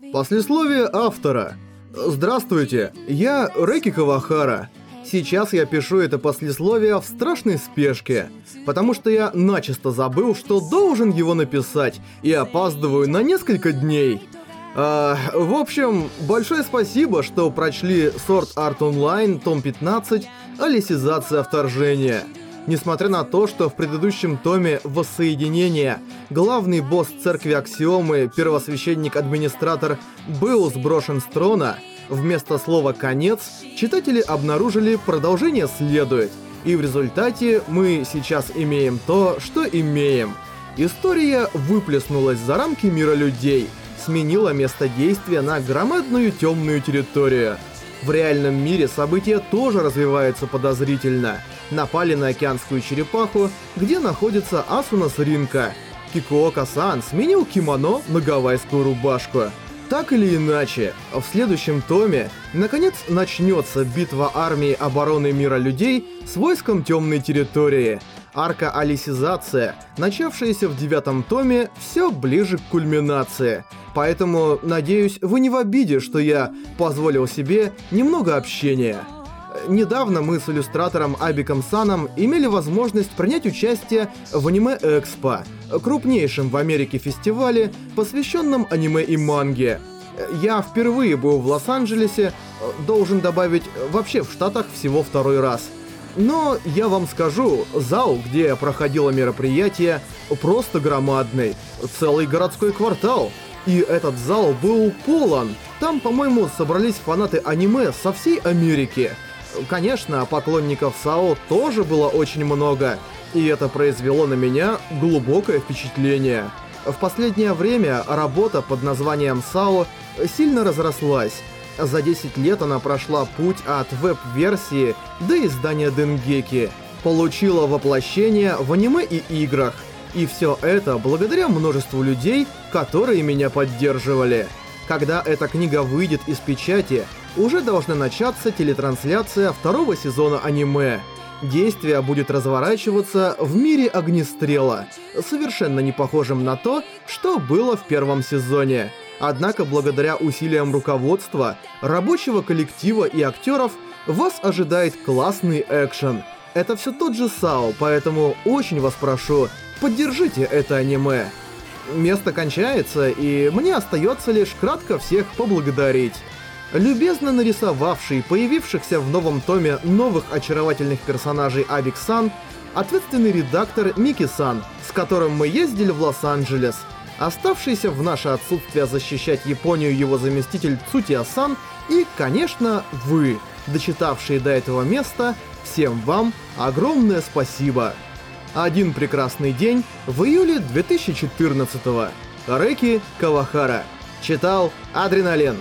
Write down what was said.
Послесловие автора. Здравствуйте, я Рэки Кавахара. Сейчас я пишу это послесловие в страшной спешке, потому что я начисто забыл, что должен его написать, и опаздываю на несколько дней. А, в общем, большое спасибо, что прочли Sword Art Online, том 15, Алисизация вторжения. Несмотря на то, что в предыдущем томе «Воссоединение» главный босс церкви Аксиомы, первосвященник-администратор, был сброшен с трона, вместо слова «конец» читатели обнаружили «продолжение следует», и в результате мы сейчас имеем то, что имеем. История выплеснулась за рамки мира людей, сменила место действия на громадную темную территорию – в реальном мире события тоже развиваются подозрительно. Напали на океанскую черепаху, где находится Асуна Сринка. Кикуока-сан сменил кимоно на гавайскую рубашку. Так или иначе, в следующем томе наконец начнется битва армии обороны мира людей с войском темной территории. Арка Алисизация, начавшаяся в девятом томе, все ближе к кульминации – Поэтому, надеюсь, вы не в обиде, что я позволил себе немного общения. Недавно мы с иллюстратором Абиком Саном имели возможность принять участие в аниме-экспо, крупнейшем в Америке фестивале, посвященном аниме и манге. Я впервые был в Лос-Анджелесе, должен добавить, вообще в Штатах всего второй раз. Но я вам скажу, зал, где проходило мероприятие, просто громадный. Целый городской квартал. И этот зал был полон. Там, по-моему, собрались фанаты аниме со всей Америки. Конечно, поклонников САО тоже было очень много, и это произвело на меня глубокое впечатление. В последнее время работа под названием САО сильно разрослась. За 10 лет она прошла путь от веб-версии до издания Денгеки, получила воплощение в аниме и играх, и все это благодаря множеству людей, которые меня поддерживали. Когда эта книга выйдет из печати, уже должна начаться телетрансляция второго сезона аниме. Действие будет разворачиваться в мире огнестрела, совершенно не похожем на то, что было в первом сезоне. Однако благодаря усилиям руководства, рабочего коллектива и актеров, вас ожидает классный экшен. Это все тот же САО, поэтому очень вас прошу, Поддержите это аниме. Место кончается, и мне остается лишь кратко всех поблагодарить. Любезно нарисовавший появившихся в новом томе новых очаровательных персонажей Абик-сан, ответственный редактор Мики-сан, с которым мы ездили в Лос-Анджелес, оставшийся в наше отсутствие защищать Японию его заместитель Цутия-сан и, конечно, вы, дочитавшие до этого места, всем вам огромное спасибо. Один прекрасный день в июле 2014-го. Рэки Кавахара. Читал Адреналин.